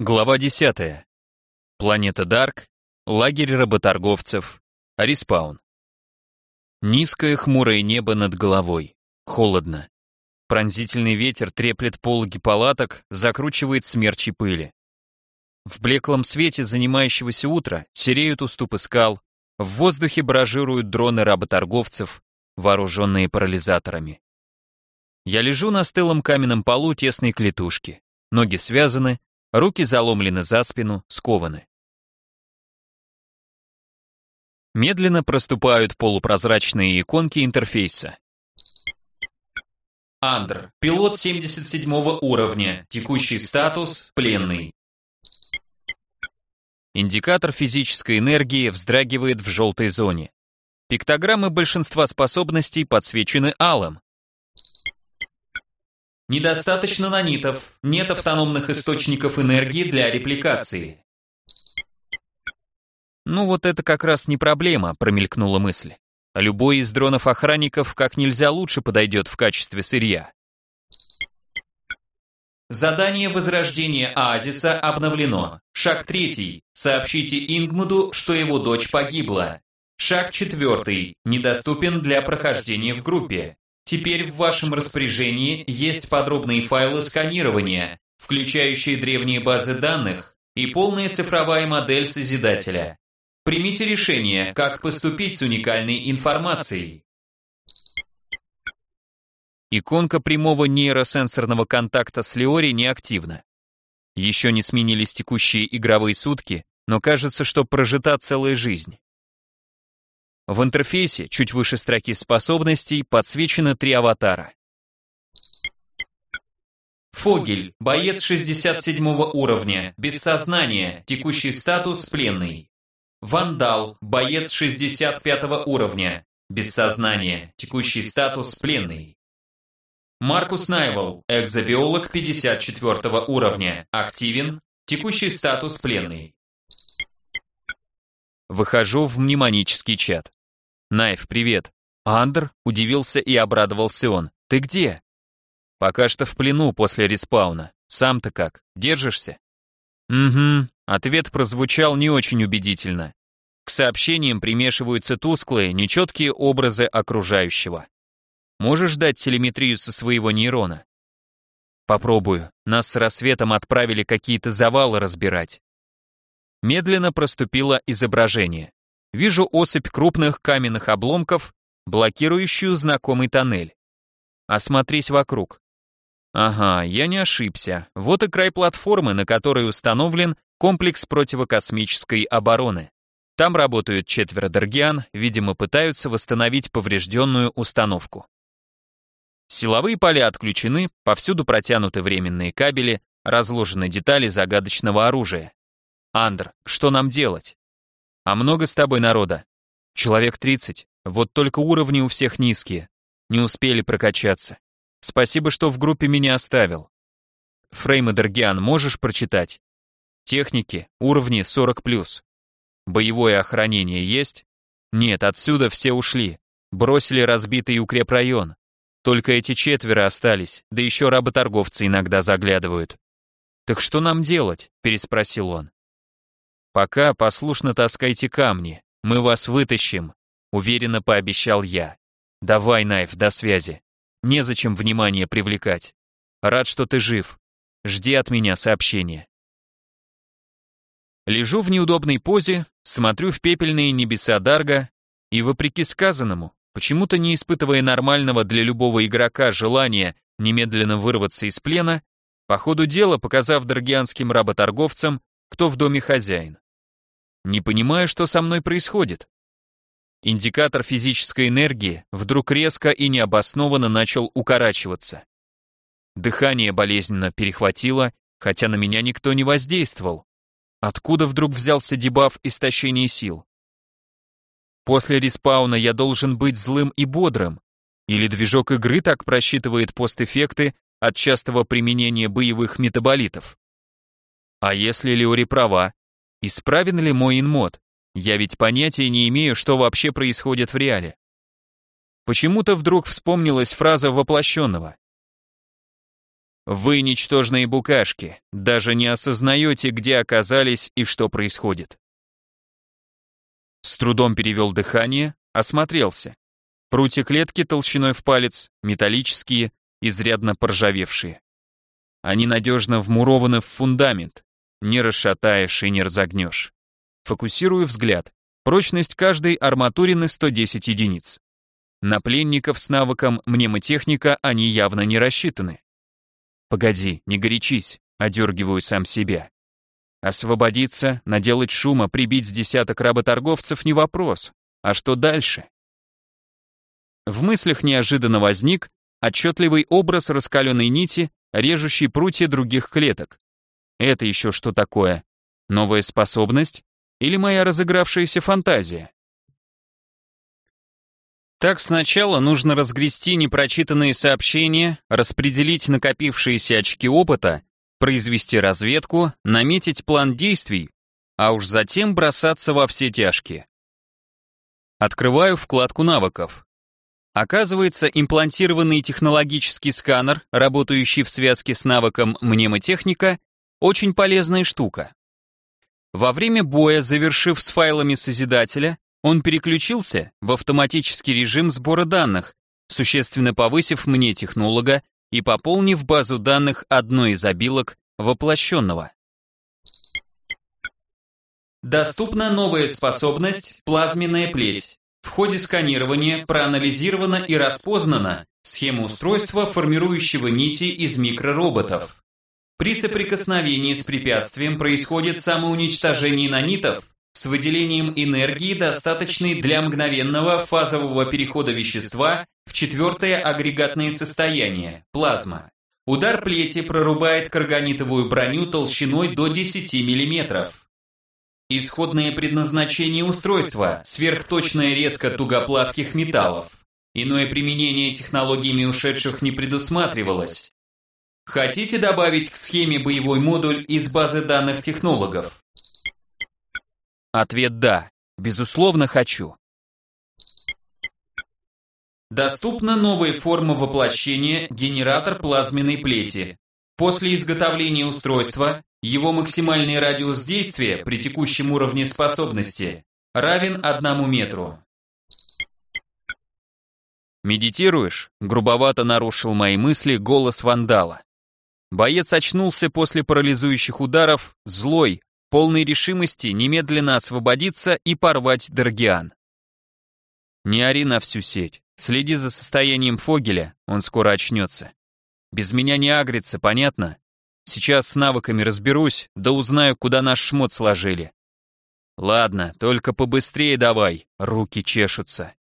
Глава 10. Планета Дарк, лагерь работорговцев, респаун. Низкое хмурое небо над головой. Холодно. Пронзительный ветер треплет пологи палаток, закручивает смерчи пыли. В блеклом свете занимающегося утра сереют уступы скал, в воздухе баражируют дроны работорговцев, вооруженные парализаторами. Я лежу на стылом каменном полу тесной клетушки. Ноги связаны, Руки заломлены за спину, скованы. Медленно проступают полупрозрачные иконки интерфейса. Андр, пилот 77 уровня, текущий статус пленный. Индикатор физической энергии вздрагивает в желтой зоне. Пиктограммы большинства способностей подсвечены алым. Недостаточно нанитов, нет автономных источников энергии для репликации. Ну вот это как раз не проблема, промелькнула мысль. Любой из дронов-охранников как нельзя лучше подойдет в качестве сырья. Задание возрождения оазиса обновлено. Шаг третий. Сообщите Ингмуду, что его дочь погибла. Шаг четвертый. Недоступен для прохождения в группе. Теперь в вашем распоряжении есть подробные файлы сканирования, включающие древние базы данных и полная цифровая модель Созидателя. Примите решение, как поступить с уникальной информацией. Иконка прямого нейросенсорного контакта с Леори неактивна. Еще не сменились текущие игровые сутки, но кажется, что прожита целая жизнь. В интерфейсе, чуть выше строки способностей, подсвечено три аватара. Фогель, боец 67 уровня, без сознания, текущий статус пленный. Вандал, боец 65 уровня, без сознания, текущий статус пленный. Маркус Найвел, экзобиолог 54 уровня, активен, текущий статус пленный. Выхожу в мнемонический чат. «Найф, привет». «Андр?» – удивился и обрадовался он. «Ты где?» «Пока что в плену после респауна. Сам-то как, держишься?» «Угу». Ответ прозвучал не очень убедительно. К сообщениям примешиваются тусклые, нечеткие образы окружающего. Можешь дать телеметрию со своего нейрона? Попробую. Нас с рассветом отправили какие-то завалы разбирать. Медленно проступило изображение. Вижу осыпь крупных каменных обломков, блокирующую знакомый тоннель. Осмотрись вокруг. Ага, я не ошибся. Вот и край платформы, на которой установлен комплекс противокосмической обороны. Там работают четверо дергиан, видимо, пытаются восстановить поврежденную установку. Силовые поля отключены, повсюду протянуты временные кабели, разложены детали загадочного оружия. Андр, что нам делать? А много с тобой народа? Человек 30. Вот только уровни у всех низкие. Не успели прокачаться. Спасибо, что в группе меня оставил. Фрейм Дергиан можешь прочитать? Техники, уровни 40+. Боевое охранение есть? Нет, отсюда все ушли. Бросили разбитый укрепрайон. Только эти четверо остались, да еще работорговцы иногда заглядывают. «Так что нам делать?» – переспросил он. «Пока послушно таскайте камни, мы вас вытащим», — уверенно пообещал я. «Давай, Найф, до связи. Незачем внимание привлекать. Рад, что ты жив. Жди от меня сообщения». Лежу в неудобной позе, смотрю в пепельные небеса Дарга и, вопреки сказанному, почему-то не испытывая нормального для любого игрока желания немедленно вырваться из плена, по ходу дела показав даргианским работорговцам, кто в доме хозяин. Не понимаю, что со мной происходит. Индикатор физической энергии вдруг резко и необоснованно начал укорачиваться. Дыхание болезненно перехватило, хотя на меня никто не воздействовал. Откуда вдруг взялся дебаф истощения сил? После респауна я должен быть злым и бодрым. Или движок игры так просчитывает постэффекты от частого применения боевых метаболитов? А если Леори права, Исправен ли мой инмод? Я ведь понятия не имею, что вообще происходит в реале. Почему-то вдруг вспомнилась фраза воплощенного. Вы ничтожные букашки, даже не осознаете, где оказались и что происходит. С трудом перевел дыхание, осмотрелся. Прутья клетки толщиной в палец, металлические, изрядно поржавевшие. Они надежно вмурованы в фундамент, не расшатаешь и не разогнешь. Фокусирую взгляд. Прочность каждой арматурины 110 единиц. На пленников с навыком мнемотехника они явно не рассчитаны. Погоди, не горячись, одергиваю сам себя. Освободиться, наделать шума, прибить с десяток работорговцев не вопрос. А что дальше? В мыслях неожиданно возник отчетливый образ раскаленной нити, режущей прутья других клеток. Это еще что такое? Новая способность? Или моя разыгравшаяся фантазия? Так сначала нужно разгрести непрочитанные сообщения, распределить накопившиеся очки опыта, произвести разведку, наметить план действий, а уж затем бросаться во все тяжкие. Открываю вкладку навыков. Оказывается, имплантированный технологический сканер, работающий в связке с навыком мнемотехника, очень полезная штука. Во время боя, завершив с файлами Созидателя, он переключился в автоматический режим сбора данных, существенно повысив мне технолога и пополнив базу данных одной из обилок воплощенного. Доступна новая способность «Плазменная плеть». В ходе сканирования проанализирована и распознана схема устройства, формирующего нити из микророботов. При соприкосновении с препятствием происходит самоуничтожение нанитов с выделением энергии, достаточной для мгновенного фазового перехода вещества в четвертое агрегатное состояние – плазма. Удар плети прорубает карганитовую броню толщиной до 10 мм. Исходное предназначение устройства – сверхточная резка тугоплавких металлов. Иное применение технологиями ушедших не предусматривалось, Хотите добавить к схеме боевой модуль из базы данных технологов? Ответ «да». Безусловно, хочу. Доступна новая форма воплощения генератор плазменной плети. После изготовления устройства его максимальный радиус действия при текущем уровне способности равен одному метру. «Медитируешь?» – грубовато нарушил мои мысли голос вандала. Боец очнулся после парализующих ударов, злой, полной решимости немедленно освободиться и порвать Даргиан. Не ори на всю сеть, следи за состоянием Фогеля, он скоро очнется. Без меня не агрится, понятно? Сейчас с навыками разберусь, да узнаю, куда наш шмот сложили. Ладно, только побыстрее давай, руки чешутся.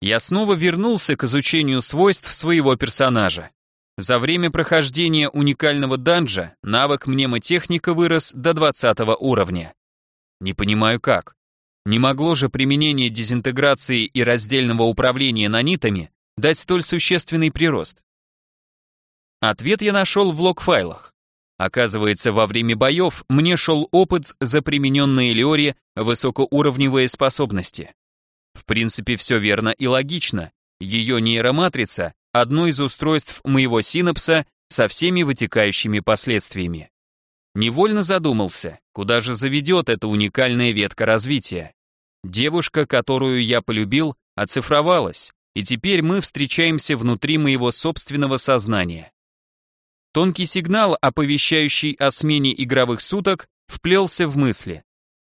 Я снова вернулся к изучению свойств своего персонажа. За время прохождения уникального данжа навык мнемотехника вырос до 20 уровня. Не понимаю как. Не могло же применение дезинтеграции и раздельного управления нанитами дать столь существенный прирост. Ответ я нашел в лог-файлах. Оказывается, во время боев мне шел опыт за примененные Леори высокоуровневые способности. В принципе, все верно и логично. Ее нейроматрица одно из устройств моего синапса со всеми вытекающими последствиями. Невольно задумался, куда же заведет эта уникальная ветка развития. Девушка, которую я полюбил, оцифровалась, и теперь мы встречаемся внутри моего собственного сознания. Тонкий сигнал, оповещающий о смене игровых суток, вплелся в мысли.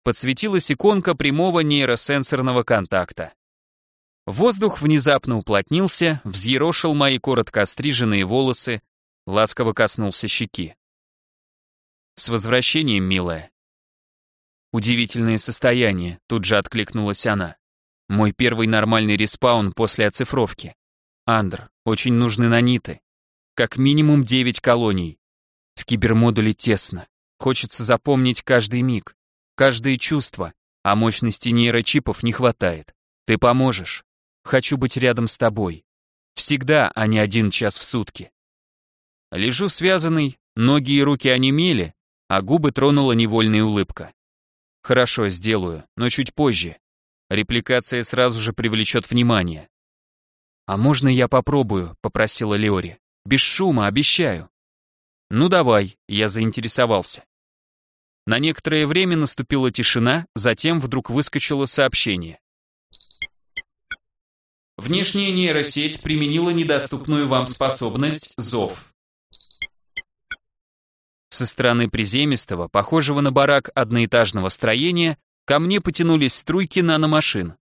Подсветилась иконка прямого нейросенсорного контакта. Воздух внезапно уплотнился, взъерошил мои коротко остриженные волосы, ласково коснулся щеки. «С возвращением, милая!» Удивительное состояние, тут же откликнулась она. Мой первый нормальный респаун после оцифровки. Андр, очень нужны наниты. Как минимум 9 колоний. В кибермодуле тесно. Хочется запомнить каждый миг, каждое чувство, а мощности нейрочипов не хватает. Ты поможешь. Хочу быть рядом с тобой. Всегда, а не один час в сутки. Лежу связанный, ноги и руки онемели, а губы тронула невольная улыбка. Хорошо, сделаю, но чуть позже. Репликация сразу же привлечет внимание. «А можно я попробую?» — попросила Леори. Без шума, обещаю. Ну давай, я заинтересовался. На некоторое время наступила тишина, затем вдруг выскочило сообщение. Внешняя нейросеть применила недоступную вам способность «Зов». Со стороны приземистого, похожего на барак одноэтажного строения, ко мне потянулись струйки наномашин.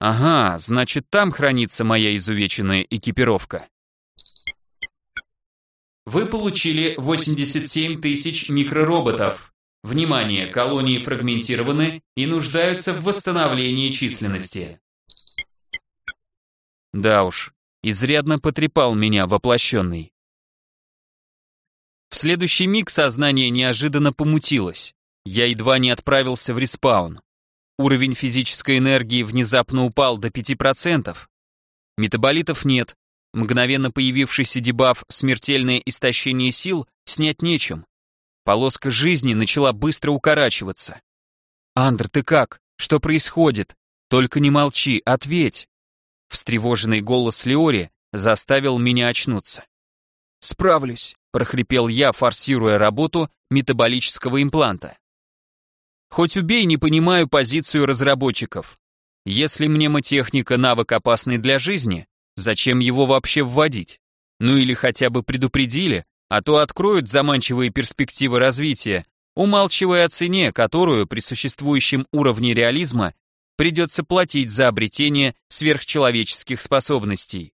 Ага, значит там хранится моя изувеченная экипировка. Вы получили 87 тысяч микророботов. Внимание, колонии фрагментированы и нуждаются в восстановлении численности. Да уж, изрядно потрепал меня воплощенный. В следующий миг сознание неожиданно помутилось. Я едва не отправился в респаун. Уровень физической энергии внезапно упал до 5%. Метаболитов нет. Мгновенно появившийся дебаф «Смертельное истощение сил» снять нечем. Полоска жизни начала быстро укорачиваться. «Андр, ты как? Что происходит? Только не молчи, ответь!» Встревоженный голос Леори заставил меня очнуться. «Справлюсь», — прохрипел я, форсируя работу метаболического импланта. Хоть убей, не понимаю позицию разработчиков. Если мнемотехника навык опасный для жизни, зачем его вообще вводить? Ну или хотя бы предупредили, а то откроют заманчивые перспективы развития, умалчивая о цене, которую при существующем уровне реализма придется платить за обретение сверхчеловеческих способностей.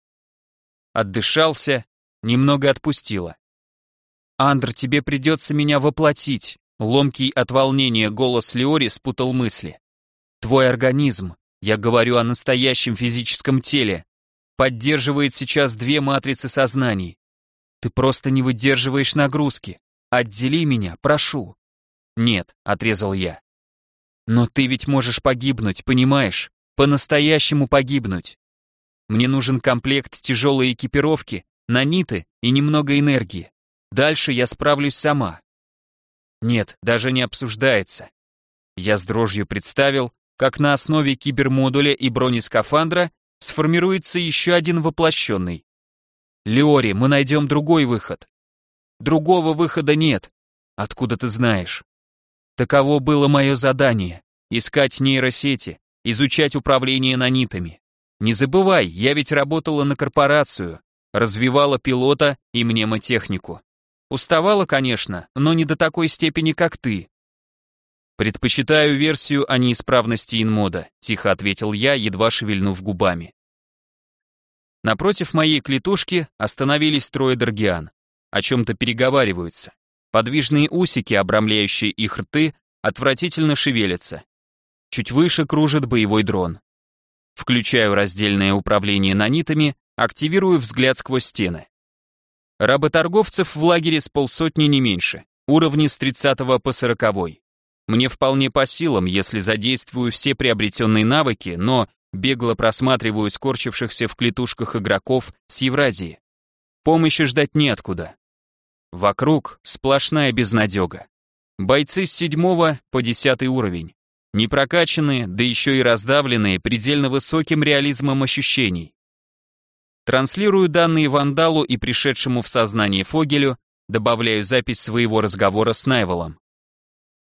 Отдышался, немного отпустило. «Андр, тебе придется меня воплотить», ломкий от волнения голос Леори спутал мысли. «Твой организм, я говорю о настоящем физическом теле, поддерживает сейчас две матрицы сознаний. Ты просто не выдерживаешь нагрузки. Отдели меня, прошу». «Нет», — отрезал я. Но ты ведь можешь погибнуть, понимаешь? По-настоящему погибнуть. Мне нужен комплект тяжелой экипировки, наниты и немного энергии. Дальше я справлюсь сама. Нет, даже не обсуждается. Я с дрожью представил, как на основе кибермодуля и бронескафандра сформируется еще один воплощенный. Леори, мы найдем другой выход. Другого выхода нет. Откуда ты знаешь? Таково было мое задание — искать нейросети, изучать управление нанитами. Не забывай, я ведь работала на корпорацию, развивала пилота и мнемотехнику. Уставала, конечно, но не до такой степени, как ты. Предпочитаю версию о неисправности инмода, тихо ответил я, едва шевельнув губами. Напротив моей клетушки остановились трое даргиан. О чем-то переговариваются. Подвижные усики, обрамляющие их рты, отвратительно шевелятся. Чуть выше кружит боевой дрон. Включаю раздельное управление нанитами, активирую взгляд сквозь стены. Работорговцев в лагере с полсотни не меньше, уровни с 30 по 40. Мне вполне по силам, если задействую все приобретенные навыки, но бегло просматриваю скорчившихся в клетушках игроков с Евразии. Помощи ждать неоткуда. Вокруг сплошная безнадега. Бойцы с седьмого по десятый уровень. Не прокачанные, да еще и раздавленные предельно высоким реализмом ощущений. Транслирую данные Вандалу и пришедшему в сознание Фогелю, добавляю запись своего разговора с Найвелом.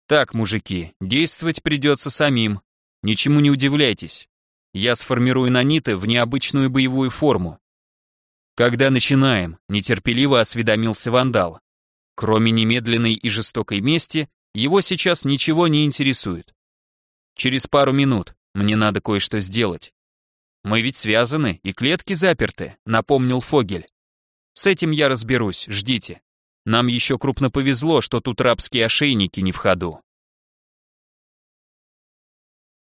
Так, мужики, действовать придется самим. Ничему не удивляйтесь. Я сформирую наниты в необычную боевую форму. «Когда начинаем?» – нетерпеливо осведомился вандал. Кроме немедленной и жестокой мести, его сейчас ничего не интересует. «Через пару минут. Мне надо кое-что сделать». «Мы ведь связаны, и клетки заперты», — напомнил Фогель. «С этим я разберусь, ждите. Нам еще крупно повезло, что тут рабские ошейники не в ходу».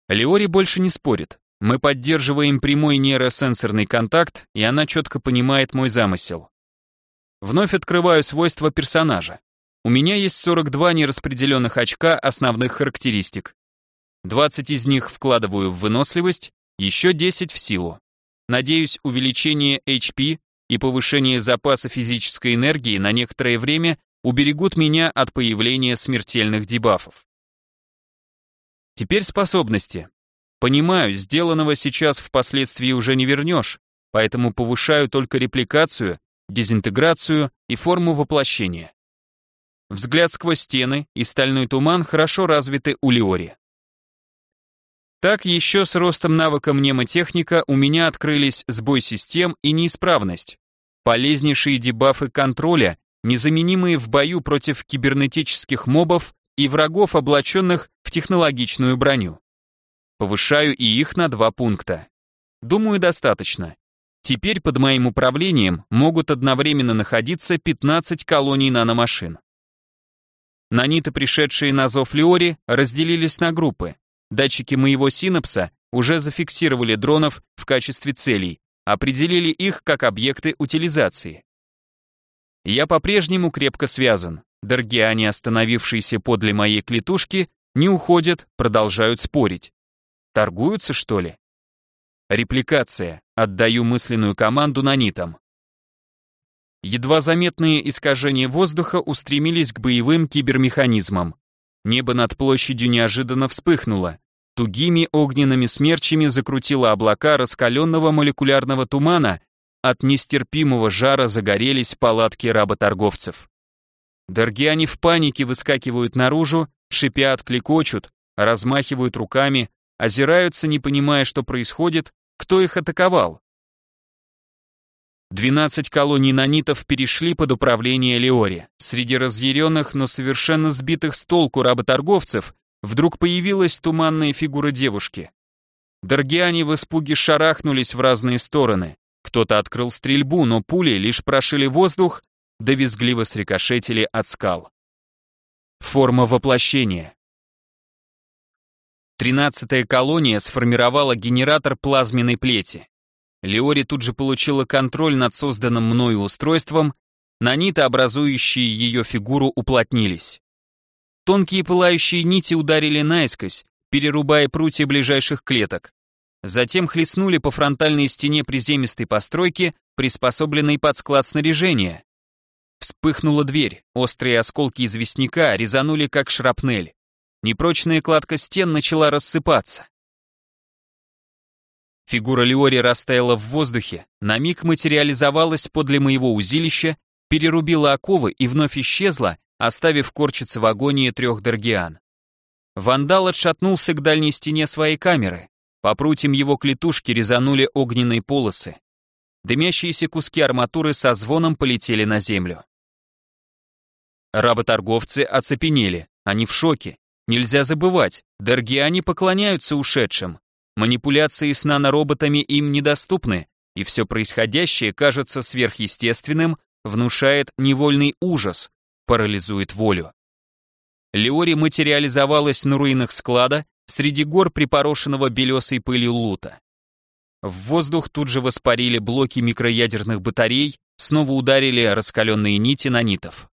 Леори больше не спорит. Мы поддерживаем прямой нейросенсорный контакт, и она четко понимает мой замысел. Вновь открываю свойства персонажа. У меня есть 42 нераспределенных очка основных характеристик. 20 из них вкладываю в выносливость, еще 10 в силу. Надеюсь, увеличение HP и повышение запаса физической энергии на некоторое время уберегут меня от появления смертельных дебафов. Теперь способности. Понимаю, сделанного сейчас впоследствии уже не вернешь, поэтому повышаю только репликацию дезинтеграцию и форму воплощения. Взгляд сквозь стены и стальной туман хорошо развиты у Лиори. Так еще с ростом навыка мнемотехника у меня открылись сбой систем и неисправность. Полезнейшие дебафы контроля, незаменимые в бою против кибернетических мобов и врагов, облаченных в технологичную броню. Повышаю и их на два пункта. Думаю, достаточно. Теперь под моим управлением могут одновременно находиться 15 колоний наномашин. Наниты, пришедшие на зов Леори, разделились на группы. Датчики моего синапса уже зафиксировали дронов в качестве целей, определили их как объекты утилизации. Я по-прежнему крепко связан. Даргиане, остановившиеся подле моей клетушки, не уходят, продолжают спорить. Торгуются, что ли? Репликация. Отдаю мысленную команду нанитам. Едва заметные искажения воздуха устремились к боевым кибермеханизмам. Небо над площадью неожиданно вспыхнуло. Тугими огненными смерчами закрутило облака раскаленного молекулярного тумана, от нестерпимого жара загорелись палатки работорговцев. Даргиане в панике выскакивают наружу, шипят, кликочут, размахивают руками, озираются, не понимая, что происходит, кто их атаковал. 12 колоний нанитов перешли под управление Леори. Среди разъяренных, но совершенно сбитых с толку работорговцев вдруг появилась туманная фигура девушки. Даргиане в испуге шарахнулись в разные стороны. Кто-то открыл стрельбу, но пули лишь прошили воздух, да визгливо срикошетили от скал. Форма воплощения. Тринадцатая колония сформировала генератор плазменной плети. Леори тут же получила контроль над созданным мною устройством, наниты, образующие ее фигуру, уплотнились. Тонкие пылающие нити ударили наискось, перерубая прутья ближайших клеток. Затем хлестнули по фронтальной стене приземистой постройки, приспособленной под склад снаряжения. Вспыхнула дверь, острые осколки известняка резанули как шрапнель. Непрочная кладка стен начала рассыпаться. Фигура Леори растаяла в воздухе, на миг материализовалась подле моего узилища, перерубила оковы и вновь исчезла, оставив корчиться в агонии трех даргиан. Вандал отшатнулся к дальней стене своей камеры. По прутьям его клетушки резанули огненные полосы. Дымящиеся куски арматуры со звоном полетели на землю. Работорговцы оцепенели, они в шоке. Нельзя забывать, даргиане поклоняются ушедшим, Манипуляции с нанороботами им недоступны, и все происходящее кажется сверхъестественным, внушает невольный ужас, парализует волю. Леори материализовалась на руинах склада среди гор припорошенного белесой пылью лута. В воздух тут же воспарили блоки микроядерных батарей, снова ударили раскаленные нити нанитов.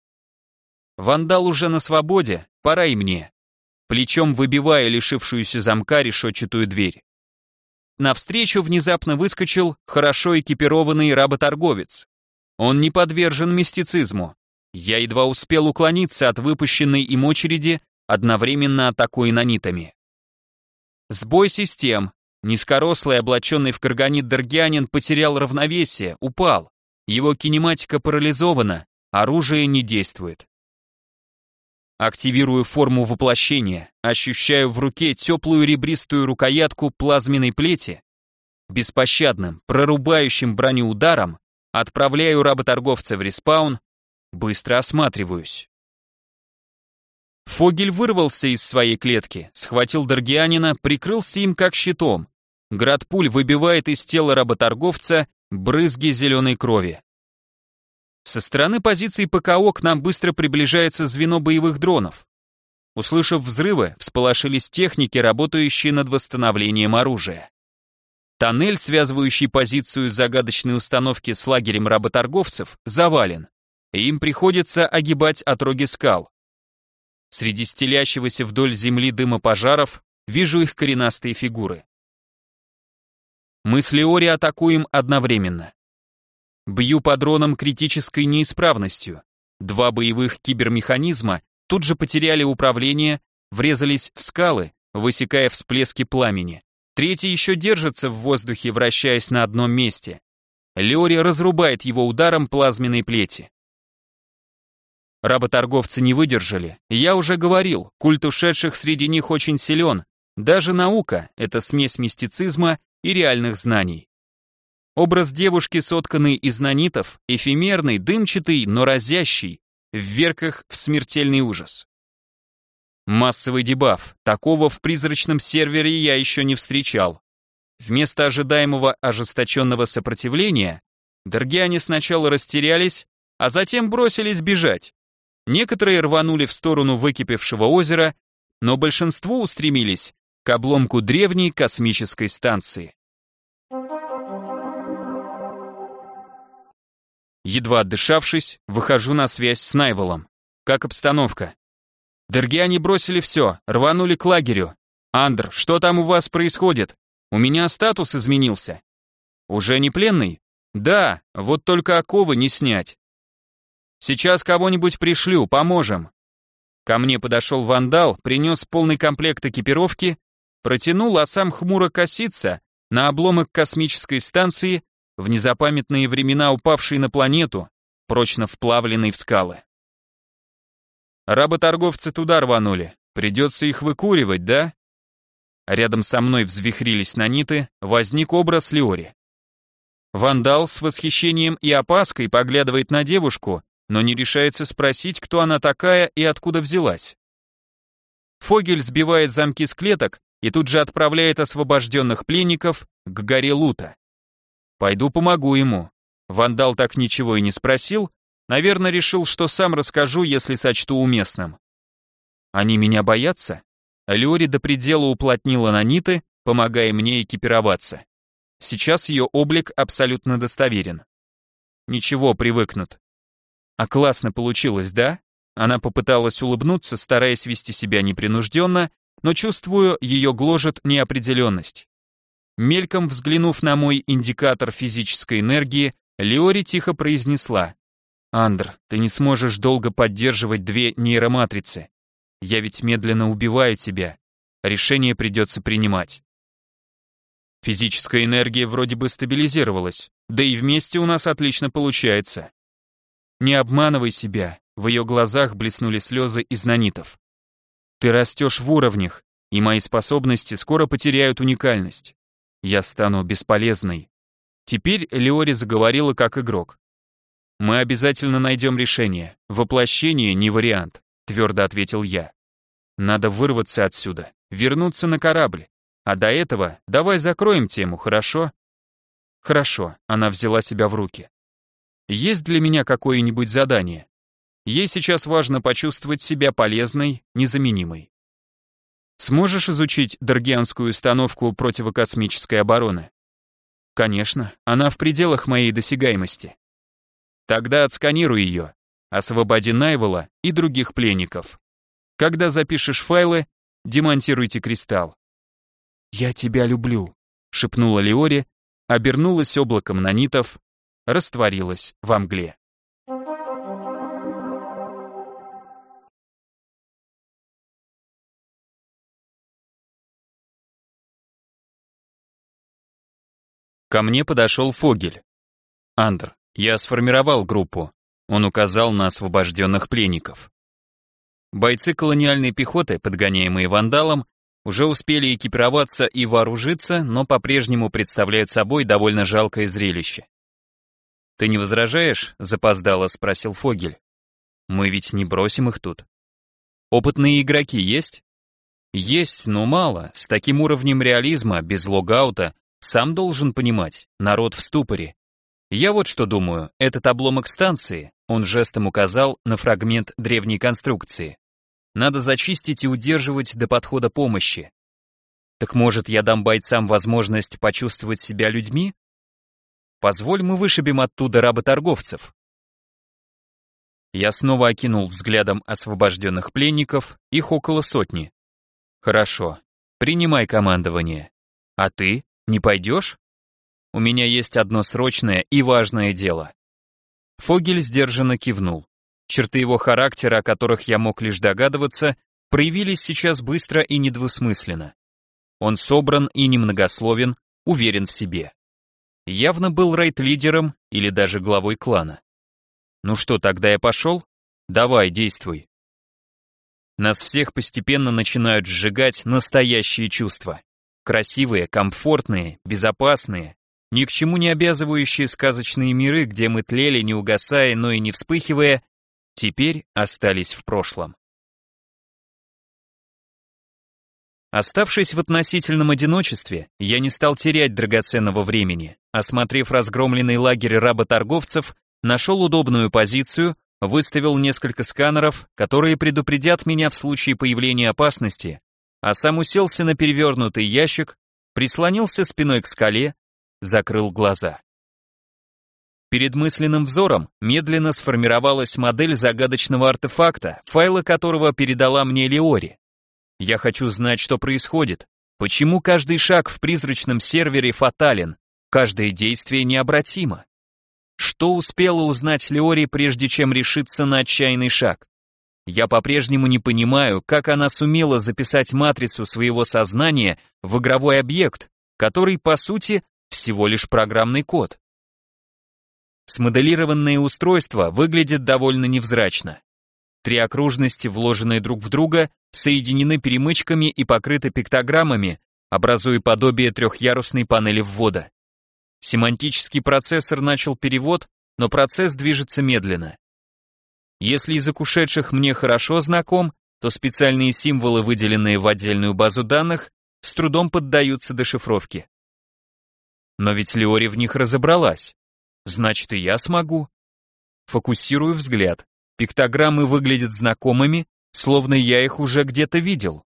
Вандал уже на свободе, пора и мне. Плечом выбивая лишившуюся замка решетчатую дверь. Навстречу внезапно выскочил хорошо экипированный работорговец. Он не подвержен мистицизму. Я едва успел уклониться от выпущенной им очереди, одновременно атакуя нанитами. Сбой систем. Низкорослый, облаченный в карганит Даргианин потерял равновесие, упал. Его кинематика парализована, оружие не действует. Активирую форму воплощения, ощущаю в руке теплую ребристую рукоятку плазменной плети. Беспощадным, прорубающим броню ударом отправляю работорговца в респаун, быстро осматриваюсь. Фогель вырвался из своей клетки, схватил Даргианина, прикрылся им как щитом. Град пуль выбивает из тела работорговца брызги зеленой крови. Со стороны позиций ПКО к нам быстро приближается звено боевых дронов. Услышав взрывы, всполошились техники, работающие над восстановлением оружия. Тоннель, связывающий позицию загадочной установки с лагерем работорговцев, завален, и им приходится огибать отроги скал. Среди стелящегося вдоль земли дыма пожаров вижу их коренастые фигуры. Мы с Леори атакуем одновременно. Бью по дронам критической неисправностью. Два боевых кибермеханизма тут же потеряли управление, врезались в скалы, высекая всплески пламени. Третий еще держится в воздухе, вращаясь на одном месте. Леори разрубает его ударом плазменной плети. Работорговцы не выдержали. Я уже говорил, культ ушедших среди них очень силен. Даже наука — это смесь мистицизма и реальных знаний. Образ девушки, сотканный из нанитов, эфемерный, дымчатый, но разящий, в верках в смертельный ужас. Массовый дебаф. Такого в призрачном сервере я еще не встречал. Вместо ожидаемого ожесточенного сопротивления, Дергиане сначала растерялись, а затем бросились бежать. Некоторые рванули в сторону выкипевшего озера, но большинство устремились к обломку древней космической станции. Едва отдышавшись, выхожу на связь с Найволом. Как обстановка? Дергиане бросили все, рванули к лагерю. Андр, что там у вас происходит? У меня статус изменился. Уже не пленный? Да, вот только оковы не снять. Сейчас кого-нибудь пришлю, поможем. Ко мне подошел вандал, принес полный комплект экипировки, протянул, а сам хмуро косится на обломок космической станции в незапамятные времена упавший на планету, прочно вплавленный в скалы. Работорговцы туда рванули, придется их выкуривать, да? Рядом со мной взвихрились наниты, возник образ Леори. Вандал с восхищением и опаской поглядывает на девушку, но не решается спросить, кто она такая и откуда взялась. Фогель сбивает замки с клеток и тут же отправляет освобожденных пленников к горе Лута. Пойду помогу ему. Вандал так ничего и не спросил, наверное, решил, что сам расскажу, если сочту уместным. Они меня боятся? Леори до предела уплотнила наниты, помогая мне экипироваться. Сейчас ее облик абсолютно достоверен. Ничего, привыкнут. А классно получилось, да? Она попыталась улыбнуться, стараясь вести себя непринужденно, но чувствую, ее гложет неопределенность. Мельком взглянув на мой индикатор физической энергии, Леори тихо произнесла. «Андр, ты не сможешь долго поддерживать две нейроматрицы. Я ведь медленно убиваю тебя. Решение придется принимать». Физическая энергия вроде бы стабилизировалась, да и вместе у нас отлично получается. Не обманывай себя, в ее глазах блеснули слезы из нанитов. Ты растешь в уровнях, и мои способности скоро потеряют уникальность. Я стану бесполезной. Теперь Леори заговорила как игрок. Мы обязательно найдем решение. Воплощение не вариант, твердо ответил я. Надо вырваться отсюда, вернуться на корабль. А до этого давай закроем тему, хорошо? Хорошо, она взяла себя в руки. Есть для меня какое-нибудь задание? Ей сейчас важно почувствовать себя полезной, незаменимой. Сможешь изучить Даргианскую установку противокосмической обороны? Конечно, она в пределах моей досягаемости. Тогда отсканируй ее, освободи Найвола и других пленников. Когда запишешь файлы, демонтируйте кристалл. «Я тебя люблю», — шепнула Леори, обернулась облаком нанитов растворилась во мгле. Ко мне подошел Фогель. «Андр, я сформировал группу». Он указал на освобожденных пленников. Бойцы колониальной пехоты, подгоняемые вандалом, уже успели экипироваться и вооружиться, но по-прежнему представляют собой довольно жалкое зрелище. «Ты не возражаешь?» — запоздало спросил Фогель. «Мы ведь не бросим их тут». «Опытные игроки есть?» «Есть, но мало. С таким уровнем реализма, без логаута, сам должен понимать, народ в ступоре. Я вот что думаю, этот обломок станции, он жестом указал на фрагмент древней конструкции. Надо зачистить и удерживать до подхода помощи. Так может, я дам бойцам возможность почувствовать себя людьми? Позволь, мы вышибем оттуда работорговцев. Я снова окинул взглядом освобожденных пленников, их около сотни. Хорошо, принимай командование. А ты, не пойдешь? У меня есть одно срочное и важное дело. Фогель сдержанно кивнул. Черты его характера, о которых я мог лишь догадываться, проявились сейчас быстро и недвусмысленно. Он собран и немногословен, уверен в себе. явно был рейд-лидером или даже главой клана. Ну что, тогда я пошел? Давай, действуй. Нас всех постепенно начинают сжигать настоящие чувства. Красивые, комфортные, безопасные, ни к чему не обязывающие сказочные миры, где мы тлели, не угасая, но и не вспыхивая, теперь остались в прошлом. Оставшись в относительном одиночестве, я не стал терять драгоценного времени. Осмотрев разгромленный лагерь работорговцев, нашел удобную позицию, выставил несколько сканеров, которые предупредят меня в случае появления опасности, а сам уселся на перевернутый ящик, прислонился спиной к скале, закрыл глаза. Перед мысленным взором медленно сформировалась модель загадочного артефакта, файлы которого передала мне Леори. Я хочу знать, что происходит. Почему каждый шаг в призрачном сервере фатален, каждое действие необратимо? Что успела узнать Леори, прежде чем решиться на отчаянный шаг? Я по-прежнему не понимаю, как она сумела записать матрицу своего сознания в игровой объект, который, по сути, всего лишь программный код. Смоделированное устройство выглядит довольно невзрачно. Три окружности, вложенные друг в друга, соединены перемычками и покрыты пиктограммами, образуя подобие трехъярусной панели ввода. Семантический процессор начал перевод, но процесс движется медленно. Если язык ушедших мне хорошо знаком, то специальные символы, выделенные в отдельную базу данных, с трудом поддаются дешифровке. Но ведь Леори в них разобралась. Значит, и я смогу. Фокусирую взгляд. Пиктограммы выглядят знакомыми, словно я их уже где-то видел.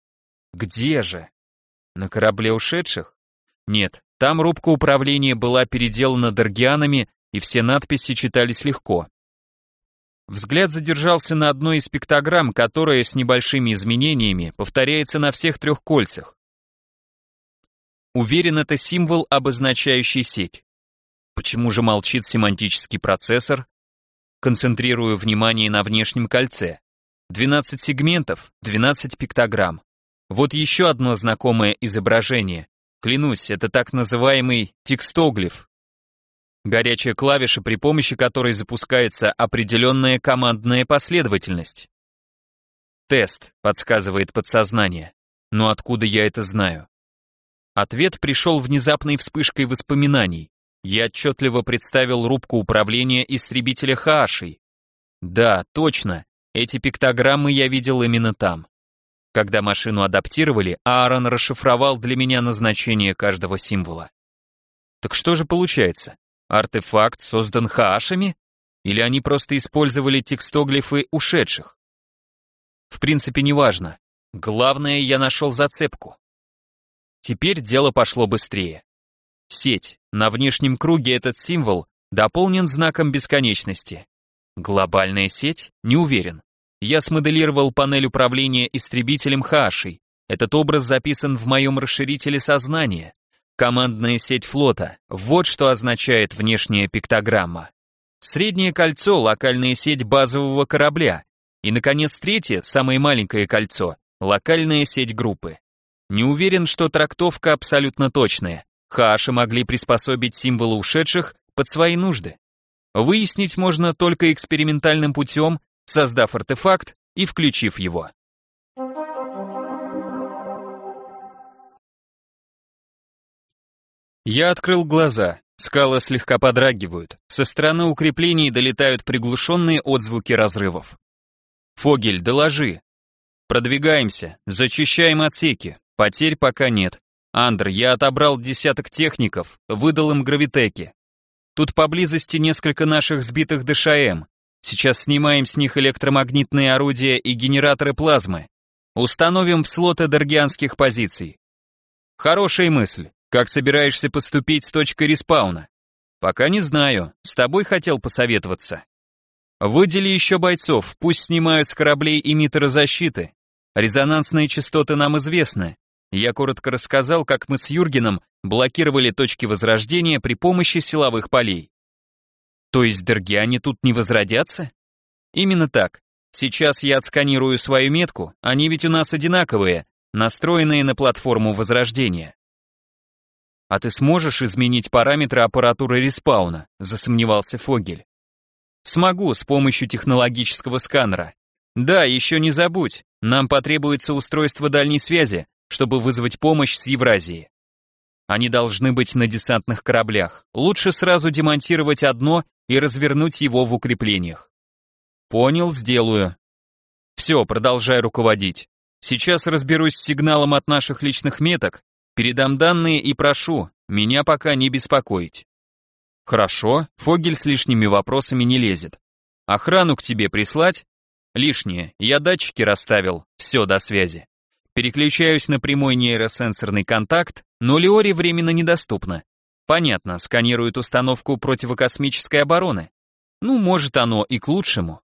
Где же? На корабле ушедших? Нет, там рубка управления была переделана даргианами, и все надписи читались легко. Взгляд задержался на одной из пиктограмм, которая с небольшими изменениями повторяется на всех трех кольцах. Уверен, это символ, обозначающий сеть. Почему же молчит семантический процессор? Концентрирую внимание на внешнем кольце. 12 сегментов, 12 пиктограмм. Вот еще одно знакомое изображение. Клянусь, это так называемый текстоглиф. Горячая клавиша, при помощи которой запускается определенная командная последовательность. Тест, подсказывает подсознание. Но откуда я это знаю? Ответ пришел внезапной вспышкой воспоминаний. Я отчетливо представил рубку управления истребителя Хаашей. Да, точно, эти пиктограммы я видел именно там. Когда машину адаптировали, Аарон расшифровал для меня назначение каждого символа. Так что же получается? Артефакт создан Хаашами? Или они просто использовали текстоглифы ушедших? В принципе, неважно. Главное, я нашел зацепку. Теперь дело пошло быстрее. Сеть. На внешнем круге этот символ дополнен знаком бесконечности. Глобальная сеть? Не уверен. Я смоделировал панель управления истребителем Хаашей. Этот образ записан в моем расширителе сознания. Командная сеть флота. Вот что означает внешняя пиктограмма. Среднее кольцо – локальная сеть базового корабля. И, наконец, третье, самое маленькое кольцо – локальная сеть группы. Не уверен, что трактовка абсолютно точная. Хаши могли приспособить символы ушедших под свои нужды. Выяснить можно только экспериментальным путем, создав артефакт и включив его. Я открыл глаза. Скалы слегка подрагивают. Со стороны укреплений долетают приглушенные отзвуки разрывов. Фогель, доложи. Продвигаемся, зачищаем отсеки. Потерь пока нет. Андр, я отобрал десяток техников, выдал им гравитеки. Тут поблизости несколько наших сбитых ДШМ. Сейчас снимаем с них электромагнитные орудия и генераторы плазмы. Установим в слоты дергианских позиций. Хорошая мысль. Как собираешься поступить с точкой респауна? Пока не знаю. С тобой хотел посоветоваться. Выдели еще бойцов, пусть снимают с кораблей эмиттеры защиты. Резонансные частоты нам известны. Я коротко рассказал, как мы с Юргеном блокировали точки возрождения при помощи силовых полей. То есть дергиане тут не возродятся? Именно так. Сейчас я отсканирую свою метку, они ведь у нас одинаковые, настроенные на платформу возрождения. «А ты сможешь изменить параметры аппаратуры респауна?» – засомневался Фогель. «Смогу с помощью технологического сканера. Да, еще не забудь, нам потребуется устройство дальней связи, чтобы вызвать помощь с Евразии. Они должны быть на десантных кораблях. Лучше сразу демонтировать одно и развернуть его в укреплениях. Понял, сделаю. Все, продолжай руководить. Сейчас разберусь с сигналом от наших личных меток Передам данные и прошу, меня пока не беспокоить. Хорошо, Фогель с лишними вопросами не лезет. Охрану к тебе прислать? Лишнее, я датчики расставил, все, до связи. Переключаюсь на прямой нейросенсорный контакт, но Леоре временно недоступно. Понятно, сканирует установку противокосмической обороны. Ну, может оно и к лучшему.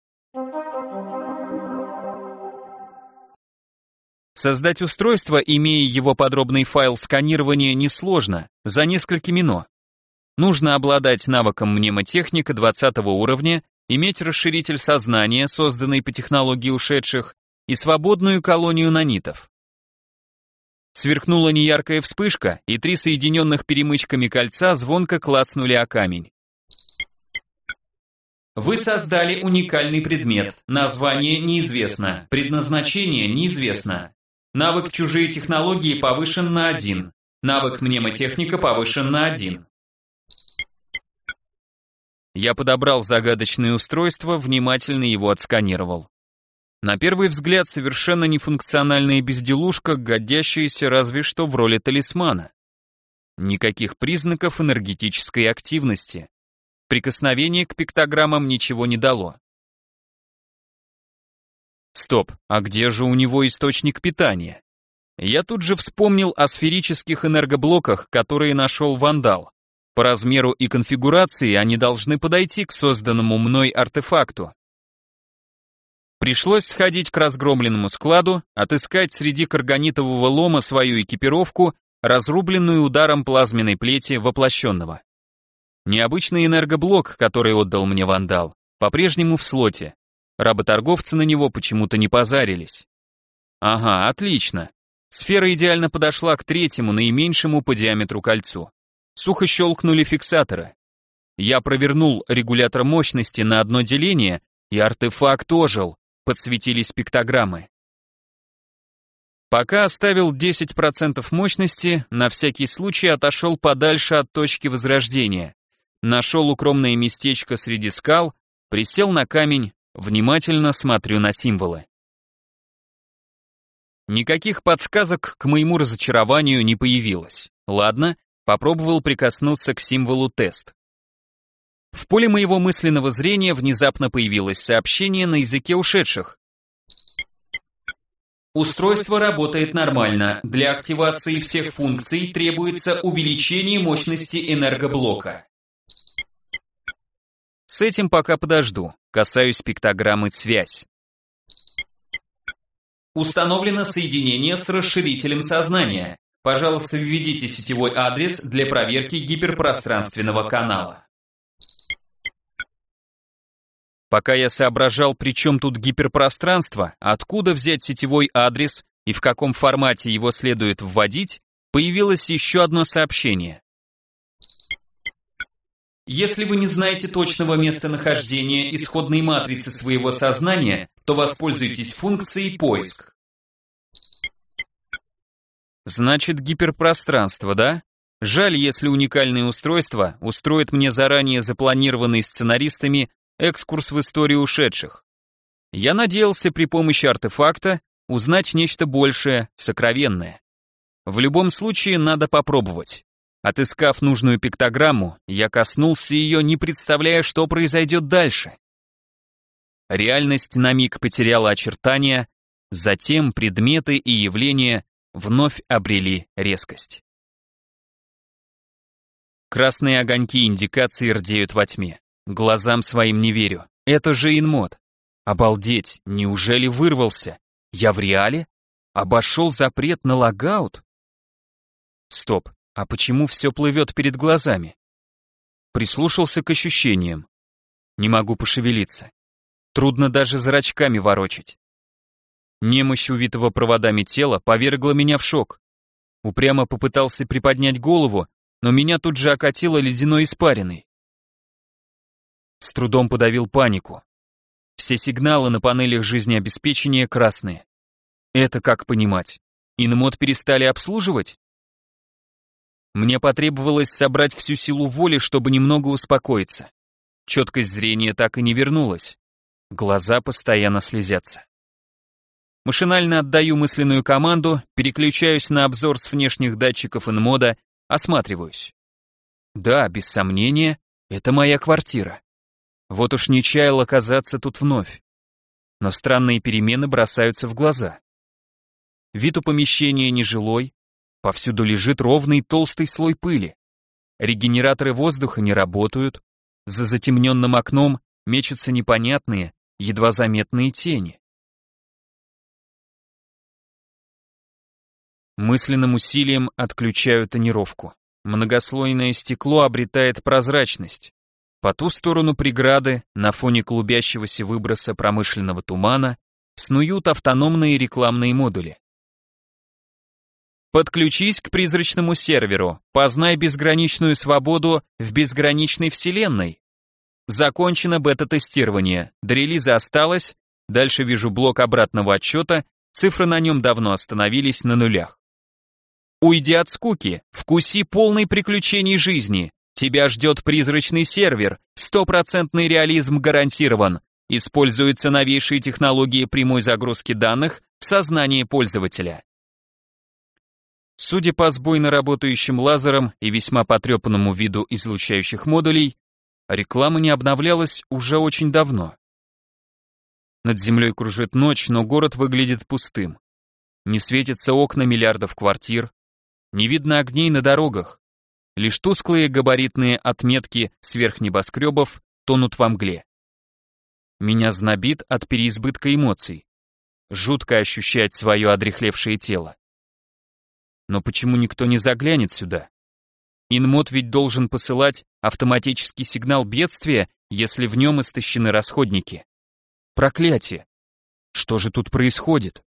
Создать устройство, имея его подробный файл сканирования, несложно, за несколько минут. Нужно обладать навыком мнемотехника 20 уровня, иметь расширитель сознания, созданный по технологии ушедших, и свободную колонию нанитов. Сверкнула неяркая вспышка, и три соединенных перемычками кольца звонко клацнули о камень. Вы создали уникальный предмет. Название неизвестно. Предназначение неизвестно. Навык чужие технологии повышен на 1. Навык мнемотехника повышен на 1. Я подобрал загадочное устройство, внимательно его отсканировал. На первый взгляд совершенно нефункциональная безделушка, годящаяся разве что в роли талисмана. Никаких признаков энергетической активности. Прикосновение к пиктограммам ничего не дало. Стоп, а где же у него источник питания? Я тут же вспомнил о сферических энергоблоках, которые нашел вандал. По размеру и конфигурации они должны подойти к созданному мной артефакту. Пришлось сходить к разгромленному складу, отыскать среди карганитового лома свою экипировку, разрубленную ударом плазменной плети воплощенного. Необычный энергоблок, который отдал мне вандал, по-прежнему в слоте, Работорговцы на него почему-то не позарились. Ага, отлично. Сфера идеально подошла к третьему, наименьшему по диаметру кольцу. Сухо щелкнули фиксаторы. Я провернул регулятор мощности на одно деление, и артефакт ожил, подсветились пиктограммы. Пока оставил 10% мощности, на всякий случай отошел подальше от точки возрождения. Нашел укромное местечко среди скал, присел на камень, Внимательно смотрю на символы. Никаких подсказок к моему разочарованию не появилось. Ладно, попробовал прикоснуться к символу тест. В поле моего мысленного зрения внезапно появилось сообщение на языке ушедших. Устройство работает нормально. Для активации всех функций требуется увеличение мощности энергоблока. С этим пока подожду. Касаюсь пиктограммы «Связь». Установлено соединение с расширителем сознания. Пожалуйста, введите сетевой адрес для проверки гиперпространственного канала. Пока я соображал, при чем тут гиперпространство, откуда взять сетевой адрес и в каком формате его следует вводить, появилось еще одно сообщение. Если вы не знаете точного местонахождения исходной матрицы своего сознания, то воспользуйтесь функцией «Поиск». Значит, гиперпространство, да? Жаль, если уникальное устройство устроит мне заранее запланированный сценаристами экскурс в историю ушедших. Я надеялся при помощи артефакта узнать нечто большее, сокровенное. В любом случае надо попробовать. Отыскав нужную пиктограмму, я коснулся ее, не представляя, что произойдет дальше. Реальность на миг потеряла очертания, затем предметы и явления вновь обрели резкость. Красные огоньки индикации рдеют во тьме. Глазам своим не верю. Это же инмод. Обалдеть, неужели вырвался? Я в реале? Обошел запрет на логаут? Стоп, а почему все плывет перед глазами? Прислушался к ощущениям. Не могу пошевелиться. Трудно даже зрачками ворочать. Немощь увитого проводами тела повергла меня в шок. Упрямо попытался приподнять голову, но меня тут же окатило ледяной испариной. С трудом подавил панику. Все сигналы на панелях жизнеобеспечения красные. Это как понимать? Инмод перестали обслуживать? Мне потребовалось собрать всю силу воли, чтобы немного успокоиться. Четкость зрения так и не вернулась. Глаза постоянно слезятся. Машинально отдаю мысленную команду, переключаюсь на обзор с внешних датчиков инмода, осматриваюсь. Да, без сомнения, это моя квартира. Вот уж не чаял оказаться тут вновь. Но странные перемены бросаются в глаза. Вид у помещения нежилой, повсюду лежит ровный толстый слой пыли. Регенераторы воздуха не работают, за затемненным окном мечутся непонятные, едва заметные тени. Мысленным усилием отключаю тонировку. Многослойное стекло обретает прозрачность. По ту сторону преграды, на фоне клубящегося выброса промышленного тумана, снуют автономные рекламные модули. Подключись к призрачному серверу, познай безграничную свободу в безграничной вселенной. Закончено бета-тестирование, до релиза осталось, дальше вижу блок обратного отчета, цифры на нем давно остановились на нулях. Уйди от скуки, вкуси полный приключений жизни. Тебя ждет призрачный сервер, стопроцентный реализм гарантирован. Используются новейшие технологии прямой загрузки данных в сознание пользователя. Судя по сбойно работающим лазерам и весьма потрепанному виду излучающих модулей, реклама не обновлялась уже очень давно. Над землей кружит ночь, но город выглядит пустым. Не светятся окна миллиардов квартир, не видно огней на дорогах. Лишь тусклые габаритные отметки сверхнебоскребов тонут во мгле. Меня знобит от переизбытка эмоций. Жутко ощущать свое одрехлевшее тело. Но почему никто не заглянет сюда? Инмод ведь должен посылать автоматический сигнал бедствия, если в нем истощены расходники. Проклятие! Что же тут происходит?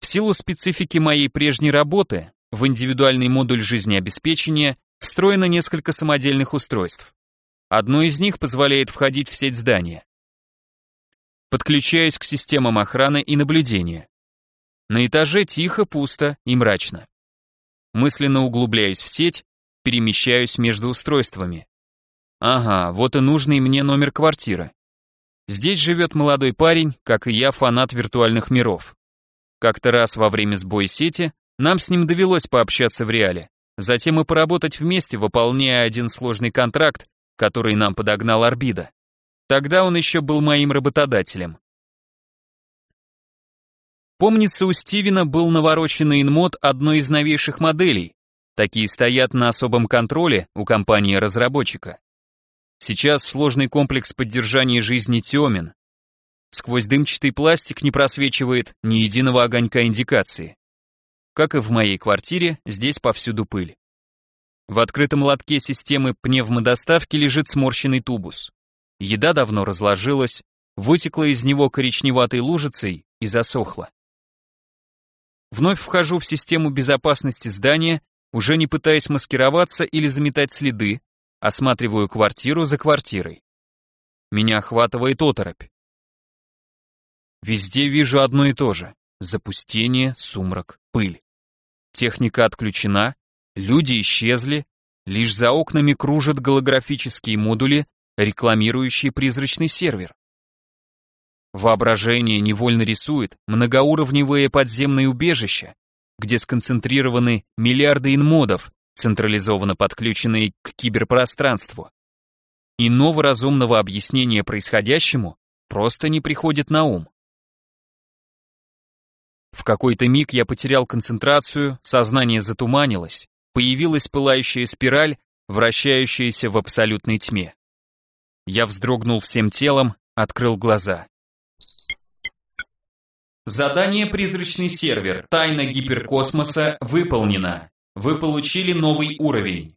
В силу специфики моей прежней работы, в индивидуальный модуль жизнеобеспечения встроено несколько самодельных устройств. Одно из них позволяет входить в сеть здания. Подключаюсь к системам охраны и наблюдения. На этаже тихо, пусто и мрачно. Мысленно углубляюсь в сеть, перемещаюсь между устройствами. Ага, вот и нужный мне номер квартиры. Здесь живет молодой парень, как и я, фанат виртуальных миров. Как-то раз во время сбоя сети нам с ним довелось пообщаться в реале, затем и поработать вместе, выполняя один сложный контракт, который нам подогнал Орбида. Тогда он еще был моим работодателем. Помнится, у Стивена был навороченный инмод одной из новейших моделей. Такие стоят на особом контроле у компании-разработчика. Сейчас сложный комплекс поддержания жизни темен, Сквозь дымчатый пластик не просвечивает ни единого огонька индикации. Как и в моей квартире, здесь повсюду пыль. В открытом лотке системы пневмодоставки лежит сморщенный тубус. Еда давно разложилась, вытекла из него коричневатой лужицей и засохла. Вновь вхожу в систему безопасности здания, уже не пытаясь маскироваться или заметать следы, осматриваю квартиру за квартирой. Меня охватывает оторопь. Везде вижу одно и то же. Запустение, сумрак, пыль. Техника отключена, люди исчезли, лишь за окнами кружат голографические модули, рекламирующие призрачный сервер. Воображение невольно рисует многоуровневые подземные убежища, где сконцентрированы миллиарды инмодов, централизованно подключенные к киберпространству. Иного разумного объяснения происходящему просто не приходит на ум. В какой-то миг я потерял концентрацию, сознание затуманилось, появилась пылающая спираль, вращающаяся в абсолютной тьме. Я вздрогнул всем телом, открыл глаза. Задание «Призрачный сервер. Тайна гиперкосмоса» выполнено. Вы получили новый уровень.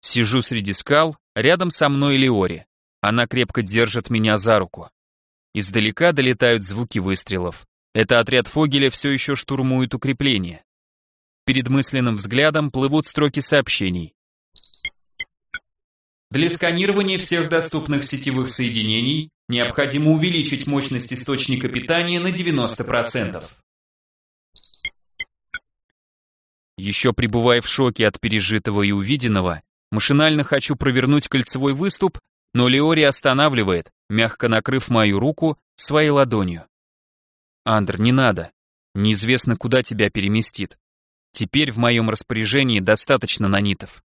Сижу среди скал, рядом со мной Леори. Она крепко держит меня за руку. Издалека долетают звуки выстрелов. Это отряд Фогеля все еще штурмует укрепление. перед мысленным взглядом плывут строки сообщений. Для сканирования всех доступных сетевых соединений необходимо увеличить мощность источника питания на 90%. Еще пребывая в шоке от пережитого и увиденного, машинально хочу провернуть кольцевой выступ, но Леори останавливает, мягко накрыв мою руку своей ладонью. «Андр, не надо. Неизвестно, куда тебя переместит. Теперь в моем распоряжении достаточно нанитов».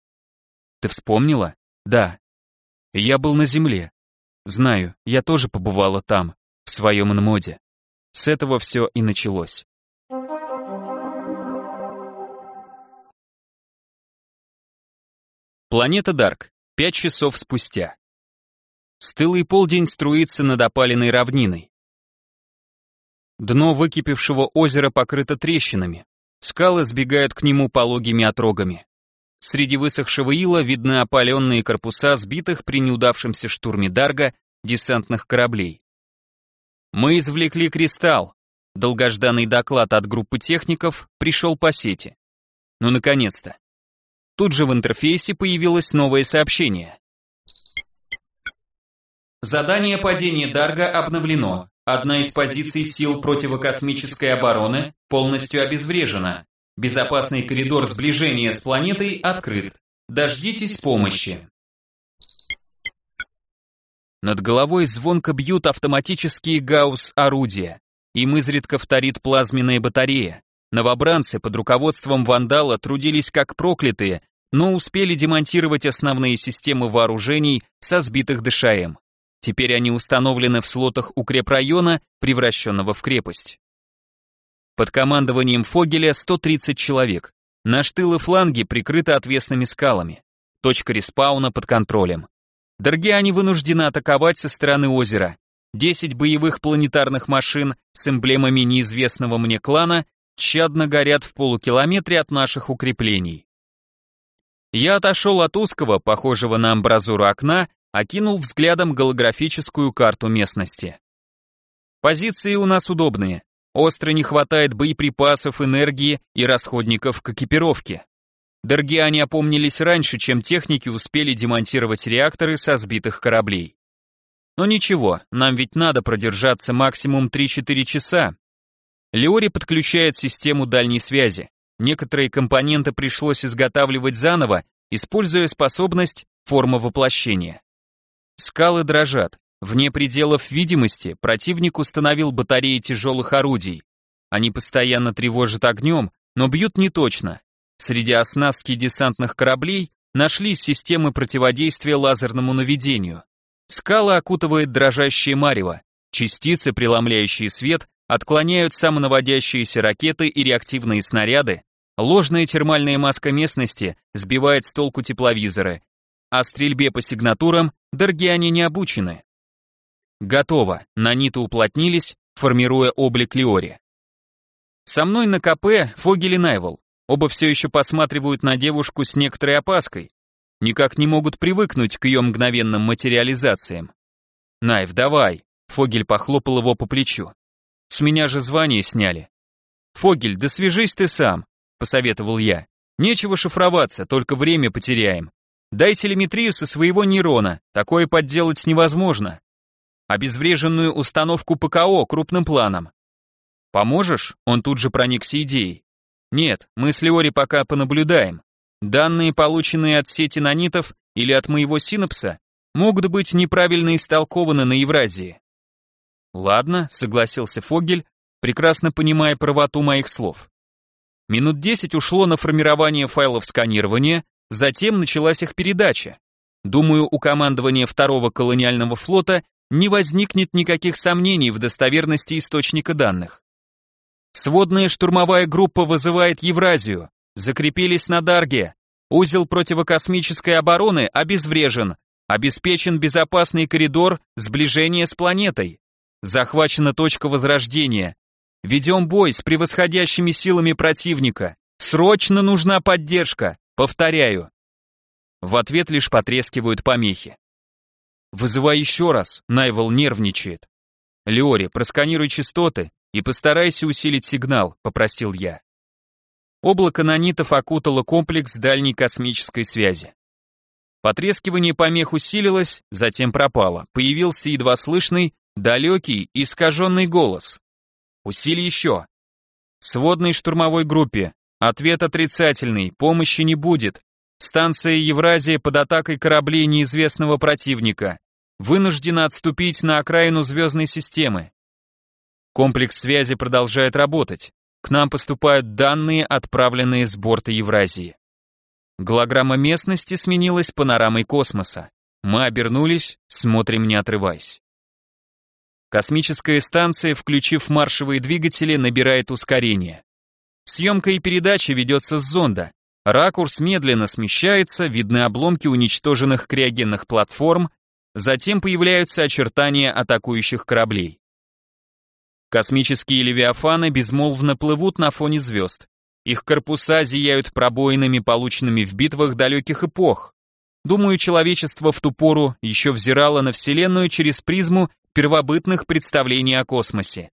«Ты вспомнила?» «Да». «Я был на земле. Знаю, я тоже побывала там, в своем инмоде. С этого все и началось». Планета Дарк. Пять часов спустя. Стылый полдень струится над опаленной равниной. Дно выкипевшего озера покрыто трещинами. Скалы сбегают к нему пологими отрогами. Среди высохшего ила видны опаленные корпуса сбитых при неудавшемся штурме Дарга десантных кораблей. Мы извлекли кристалл. Долгожданный доклад от группы техников пришел по сети. Ну, наконец-то. Тут же в интерфейсе появилось новое сообщение. Задание падения Дарга обновлено. Одна из позиций сил противокосмической обороны полностью обезврежена. Безопасный коридор сближения с планетой открыт. Дождитесь помощи. Над головой звонко бьют автоматические гаусс-орудия. Им изредка вторит плазменная батарея. Новобранцы под руководством вандала трудились как проклятые, но успели демонтировать основные системы вооружений со сбитых ДШМ. Теперь они установлены в слотах укрепрайона, превращенного в крепость. Под командованием Фогеля 130 человек. Наш тыл и фланги прикрыты отвесными скалами. Точка респауна под контролем. Даргиане вынуждены атаковать со стороны озера. 10 боевых планетарных машин с эмблемами неизвестного мне клана тщадно горят в полукилометре от наших укреплений. Я отошел от узкого, похожего на амбразуру окна, окинул взглядом голографическую карту местности. Позиции у нас удобные. Остро не хватает боеприпасов, энергии и расходников к экипировке. Даргиане опомнились раньше, чем техники успели демонтировать реакторы со сбитых кораблей. Но ничего, нам ведь надо продержаться максимум 3-4 часа. Леори подключает систему дальней связи. Некоторые компоненты пришлось изготавливать заново, используя способность форма воплощения. Скалы дрожат. Вне пределов видимости противник установил батареи тяжелых орудий. Они постоянно тревожат огнем, но бьют не точно. Среди оснастки десантных кораблей нашлись системы противодействия лазерному наведению. Скалы окутывает дрожащее марево. Частицы, преломляющие свет, отклоняют самонаводящиеся ракеты и реактивные снаряды. Ложная термальная маска местности сбивает с толку тепловизоры, а стрельбе по сигнатурам даргиане не обучены. Готово, наниты уплотнились, формируя облик Леори. Со мной на КП Фогель и Найвел. Оба все еще посматривают на девушку с некоторой опаской. Никак не могут привыкнуть к ее мгновенным материализациям. «Найв, давай!» Фогель похлопал его по плечу. «С меня же звание сняли». «Фогель, да свяжись ты сам», — посоветовал я. «Нечего шифроваться, только время потеряем. Дай телеметрию со своего нейрона, такое подделать невозможно. Обезвреженную установку ПКО крупным планом. Поможешь? Он тут же проникся идеей. Нет, мы с Леори пока понаблюдаем. Данные, полученные от сети нанитов или от моего синапса, могут быть неправильно истолкованы на Евразии. Ладно, согласился Фогель, прекрасно понимая правоту моих слов. Минут десять ушло на формирование файлов сканирования, Затем началась их передача. Думаю, у командования второго колониального флота не возникнет никаких сомнений в достоверности источника данных. Сводная штурмовая группа вызывает Евразию. Закрепились на Дарге. Узел противокосмической обороны обезврежен. Обеспечен безопасный коридор сближения с планетой. Захвачена точка возрождения. Ведем бой с превосходящими силами противника. Срочно нужна поддержка. Повторяю. В ответ лишь потрескивают помехи. Вызывай еще раз, Найвел нервничает. Леори, просканируй частоты и постарайся усилить сигнал, попросил я. Облако нанитов окутало комплекс дальней космической связи. Потрескивание помех усилилось, затем пропало. Появился едва слышный, далекий, искаженный голос. Усили еще. Сводной штурмовой группе. Ответ отрицательный, помощи не будет. Станция Евразия под атакой кораблей неизвестного противника. Вынуждена отступить на окраину звездной системы. Комплекс связи продолжает работать. К нам поступают данные, отправленные с борта Евразии. Голограмма местности сменилась панорамой космоса. Мы обернулись, смотрим не отрываясь. Космическая станция, включив маршевые двигатели, набирает ускорение. Съемка и передача ведется с зонда. Ракурс медленно смещается, видны обломки уничтоженных криогенных платформ, затем появляются очертания атакующих кораблей. Космические левиафаны безмолвно плывут на фоне звезд. Их корпуса зияют пробоинами, полученными в битвах далеких эпох. Думаю, человечество в ту пору еще взирало на Вселенную через призму первобытных представлений о космосе.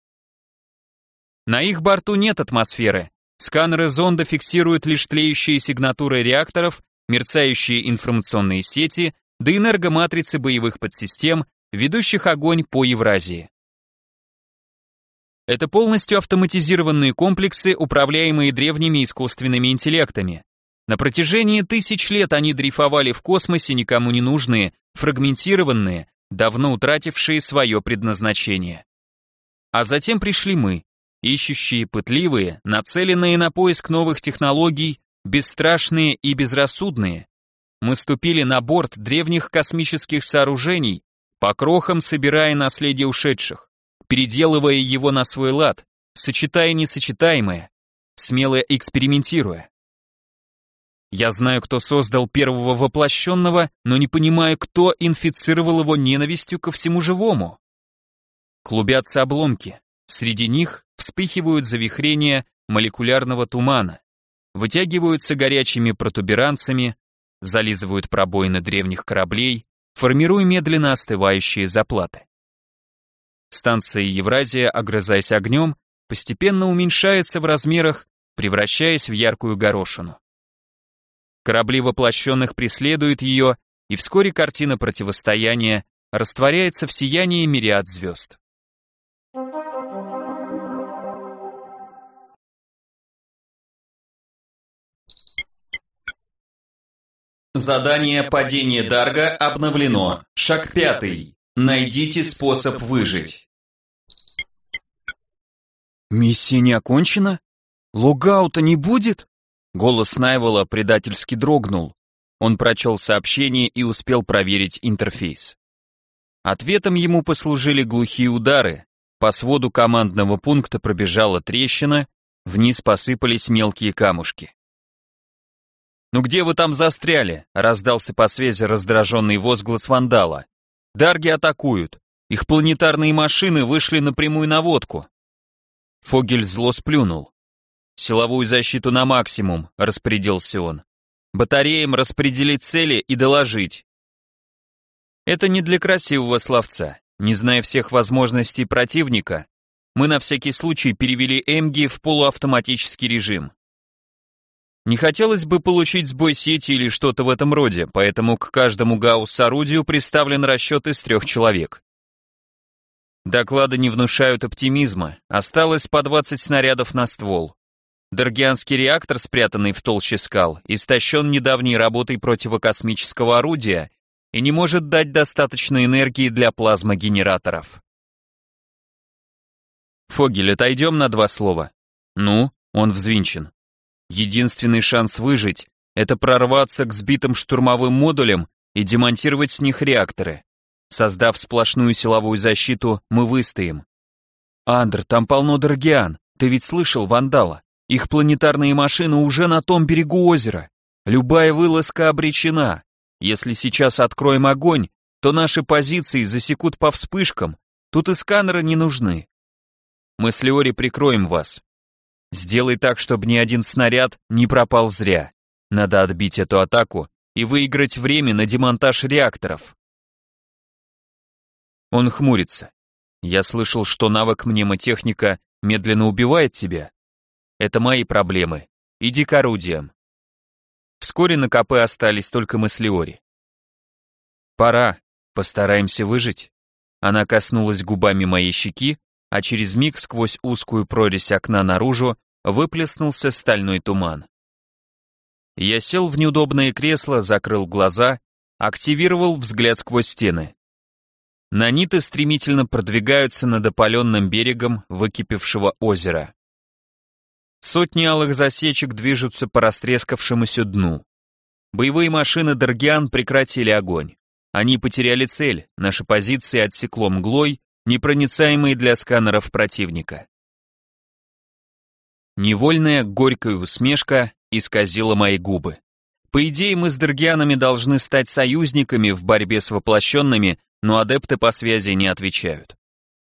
На их борту нет атмосферы. Сканеры зонда фиксируют лишь тлеющие сигнатуры реакторов, мерцающие информационные сети, да энергоматрицы боевых подсистем, ведущих огонь по Евразии. Это полностью автоматизированные комплексы, управляемые древними искусственными интеллектами. На протяжении тысяч лет они дрейфовали в космосе никому не нужные, фрагментированные, давно утратившие свое предназначение. А затем пришли мы, ищущие, пытливые, нацеленные на поиск новых технологий, бесстрашные и безрассудные. Мы ступили на борт древних космических сооружений, по крохам собирая наследие ушедших, переделывая его на свой лад, сочетая несочетаемое, смело экспериментируя. Я знаю, кто создал первого воплощенного, но не понимаю, кто инфицировал его ненавистью ко всему живому. Клубятся обломки. Среди них вспыхивают завихрения молекулярного тумана, вытягиваются горячими протуберанцами, зализывают пробоины древних кораблей, формируя медленно остывающие заплаты. Станция Евразия, огрызаясь огнем, постепенно уменьшается в размерах, превращаясь в яркую горошину. Корабли воплощенных преследуют ее, и вскоре картина противостояния растворяется в сиянии мириад звезд. Задание падения Дарга обновлено. Шаг пятый. Найдите способ выжить. Миссия не окончена? Логаута не будет? Голос Найвола предательски дрогнул. Он прочел сообщение и успел проверить интерфейс. Ответом ему послужили глухие удары. По своду командного пункта пробежала трещина, вниз посыпались мелкие камушки. «Ну где вы там застряли?» — раздался по связи раздраженный возглас вандала. «Дарги атакуют. Их планетарные машины вышли на прямую наводку». Фогель зло сплюнул. «Силовую защиту на максимум», — распорядился он. «Батареям распределить цели и доложить». Это не для красивого словца. Не зная всех возможностей противника, мы на всякий случай перевели МГ в полуавтоматический режим. Не хотелось бы получить сбой сети или что-то в этом роде, поэтому к каждому гаусс-орудию представлен расчет из трех человек. Доклады не внушают оптимизма, осталось по 20 снарядов на ствол. Даргианский реактор, спрятанный в толще скал, истощен недавней работой противокосмического орудия и не может дать достаточно энергии для плазмогенераторов. Фогель, отойдем на два слова. Ну, он взвинчен. Единственный шанс выжить — это прорваться к сбитым штурмовым модулям и демонтировать с них реакторы. Создав сплошную силовую защиту, мы выстоим. Андр, там полно Даргиан. Ты ведь слышал вандала? Их планетарные машины уже на том берегу озера. Любая вылазка обречена. Если сейчас откроем огонь, то наши позиции засекут по вспышкам. Тут и сканеры не нужны. Мы с Леори прикроем вас. Сделай так, чтобы ни один снаряд не пропал зря. Надо отбить эту атаку и выиграть время на демонтаж реакторов. Он хмурится. Я слышал, что навык мнемотехника медленно убивает тебя. Это мои проблемы. иди к орудиям. Вскоре на КП остались только мы с Леори. Пора, постараемся выжить. Она коснулась губами моей щеки, а через миг сквозь узкую прорезь окна наружу выплеснулся стальной туман. Я сел в неудобное кресло, закрыл глаза, активировал взгляд сквозь стены. Наниты стремительно продвигаются над опаленным берегом выкипевшего озера. Сотни алых засечек движутся по растрескавшемуся дну. Боевые машины Даргиан прекратили огонь. Они потеряли цель, наши позиции отсекло мглой, непроницаемые для сканеров противника. Невольная горькая усмешка исказила мои губы. По идее, мы с Дергианами должны стать союзниками в борьбе с воплощенными, но адепты по связи не отвечают.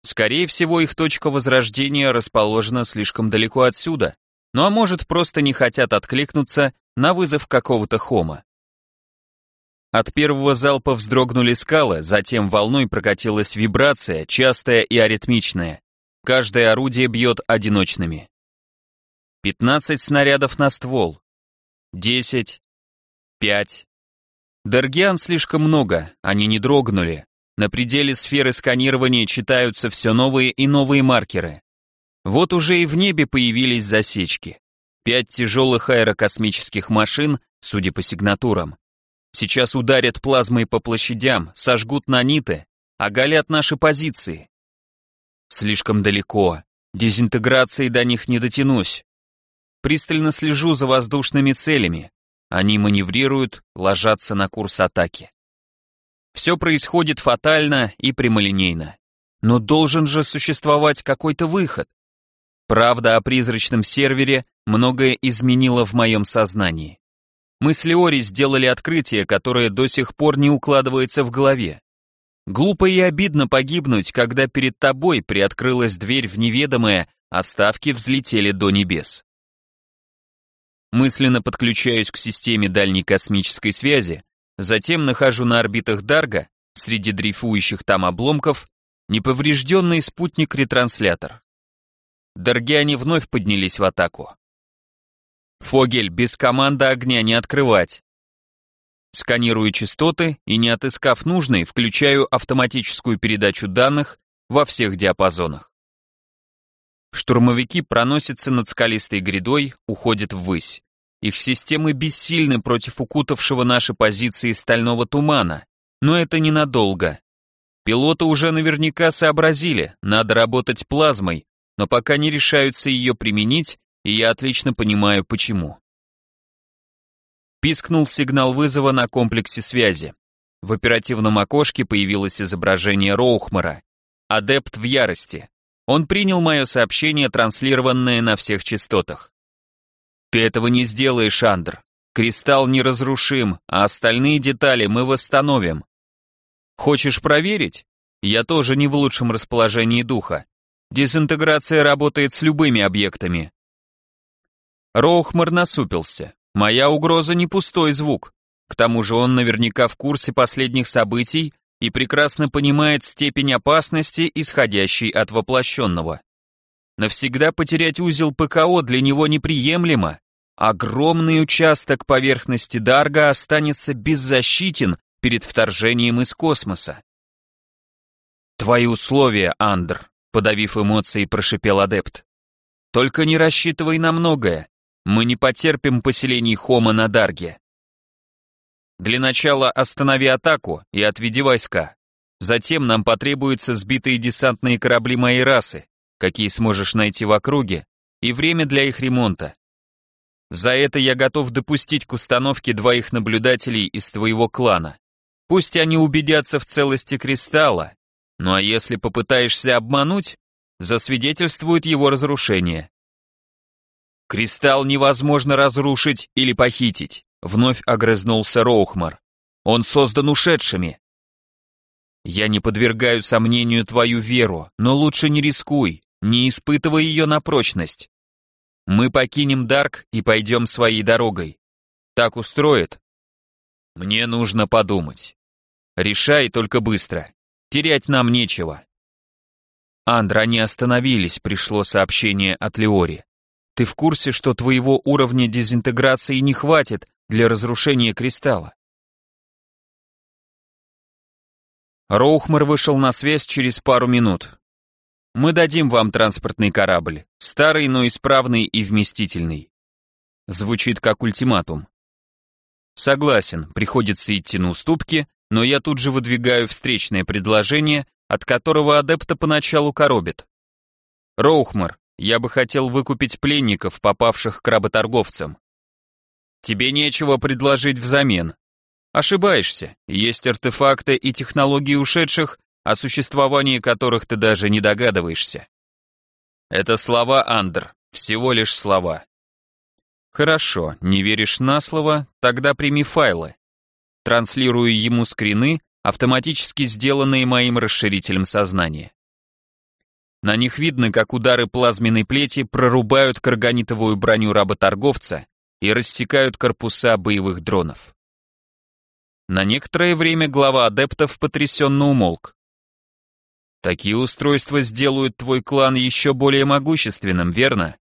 Скорее всего, их точка возрождения расположена слишком далеко отсюда, ну а может просто не хотят откликнуться на вызов какого-то хома. От первого залпа вздрогнули скалы, затем волной прокатилась вибрация, частая и аритмичная. Каждое орудие бьет одиночными. 15 снарядов на ствол. 10. 5. Дергиан слишком много, они не дрогнули. На пределе сферы сканирования читаются все новые и новые маркеры. Вот уже и в небе появились засечки. Пять тяжелых аэрокосмических машин, судя по сигнатурам. Сейчас ударят плазмой по площадям, сожгут наниты, оголят наши позиции. Слишком далеко. Дезинтеграцией до них не дотянусь. Пристально слежу за воздушными целями. Они маневрируют, ложатся на курс атаки. Все происходит фатально и прямолинейно. Но должен же существовать какой-то выход. Правда о призрачном сервере многое изменило в моем сознании. Мы с Леори сделали открытие, которое до сих пор не укладывается в голове. Глупо и обидно погибнуть, когда перед тобой приоткрылась дверь в неведомое, а ставки взлетели до небес. Мысленно подключаюсь к системе дальней космической связи, затем нахожу на орбитах Дарга, среди дрейфующих там обломков, неповрежденный спутник-ретранслятор. Даргиане вновь поднялись в атаку. Фогель, без команды огня не открывать. Сканирую частоты и, не отыскав нужной, включаю автоматическую передачу данных во всех диапазонах. Штурмовики проносятся над скалистой грядой, уходят ввысь. Их системы бессильны против укутавшего наши позиции стального тумана, но это ненадолго. Пилоты уже наверняка сообразили, надо работать плазмой, но пока не решаются ее применить, и я отлично понимаю почему. Пискнул сигнал вызова на комплексе связи. В оперативном окошке появилось изображение Роухмара. Адепт в ярости. Он принял мое сообщение, транслированное на всех частотах. «Ты этого не сделаешь, Андр. Кристалл неразрушим, а остальные детали мы восстановим. Хочешь проверить? Я тоже не в лучшем расположении духа. Дезинтеграция работает с любыми объектами». Роухмар насупился. «Моя угроза не пустой звук. К тому же он наверняка в курсе последних событий и прекрасно понимает степень опасности, исходящей от воплощенного. Навсегда потерять узел ПКО для него неприемлемо. Огромный участок поверхности Дарга останется беззащитен перед вторжением из космоса. «Твои условия, Андр», — подавив эмоции, прошипел адепт. «Только не рассчитывай на многое. Мы не потерпим поселений Хома на Дарге. Для начала останови атаку и отведи войска. Затем нам потребуются сбитые десантные корабли моей расы, какие сможешь найти в округе, и время для их ремонта. За это я готов допустить к установке двоих наблюдателей из твоего клана. Пусть они убедятся в целости кристалла, ну а если попытаешься обмануть, засвидетельствуют его разрушение. Кристалл невозможно разрушить или похитить. Вновь огрызнулся Роухмар. Он создан ушедшими. Я не подвергаю сомнению твою веру, но лучше не рискуй, не испытывай ее на прочность. Мы покинем Дарк и пойдем своей дорогой. Так устроит? Мне нужно подумать. Решай только быстро. Терять нам нечего. Андра, они остановились, пришло сообщение от Леори. Ты в курсе, что твоего уровня дезинтеграции не хватит для разрушения кристалла? Роухмар вышел на связь через пару минут. Мы дадим вам транспортный корабль, старый, но исправный и вместительный. Звучит как ультиматум. Согласен, приходится идти на уступки, но я тут же выдвигаю встречное предложение, от которого адепта поначалу коробит. Роухмар, я бы хотел выкупить пленников, попавших к работорговцам. Тебе нечего предложить взамен. Ошибаешься, есть артефакты и технологии ушедших, о существовании которых ты даже не догадываешься. Это слова, Андр, всего лишь слова. Хорошо, не веришь на слово, тогда прими файлы. Транслирую ему скрины, автоматически сделанные моим расширителем сознания. На них видно, как удары плазменной плети прорубают карганитовую броню работорговца и рассекают корпуса боевых дронов. На некоторое время глава адептов потрясенно умолк. Такие устройства сделают твой клан еще более могущественным, верно?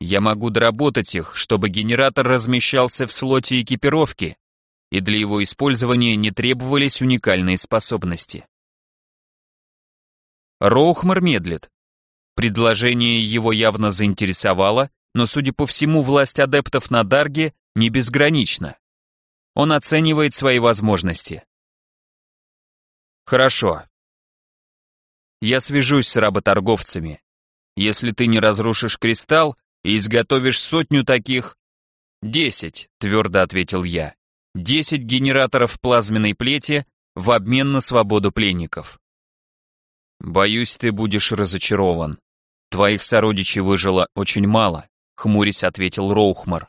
Я могу доработать их, чтобы генератор размещался в слоте экипировки, и для его использования не требовались уникальные способности. Роухмар медлит. Предложение его явно заинтересовало, но, судя по всему, власть адептов на Дарге не безгранична. Он оценивает свои возможности. Хорошо, я свяжусь с работорговцами. Если ты не разрушишь кристалл и изготовишь сотню таких... Десять, твердо ответил я. Десять генераторов плазменной плети в обмен на свободу пленников. Боюсь, ты будешь разочарован. Твоих сородичей выжило очень мало, хмурясь ответил Роухмар.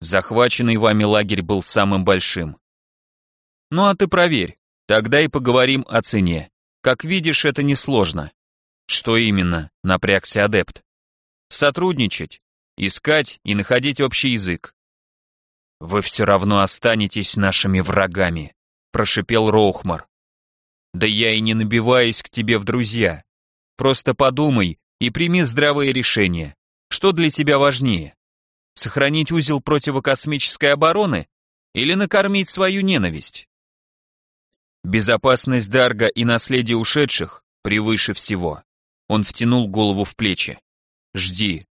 Захваченный вами лагерь был самым большим. Ну а ты проверь, тогда и поговорим о цене. Как видишь, это несложно. Что именно? Напрягся адепт. Сотрудничать, искать и находить общий язык. Вы все равно останетесь нашими врагами, прошипел Роухмар. Да я и не набиваюсь к тебе в друзья. Просто подумай и прими здравое решение. Что для тебя важнее? Сохранить узел противокосмической обороны или накормить свою ненависть? Безопасность Дарга и наследие ушедших превыше всего. Он втянул голову в плечи. Жди.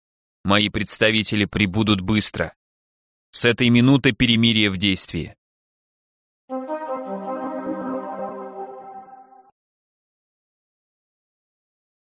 Мои представители прибудут быстро. С этой минуты перемирие в действии.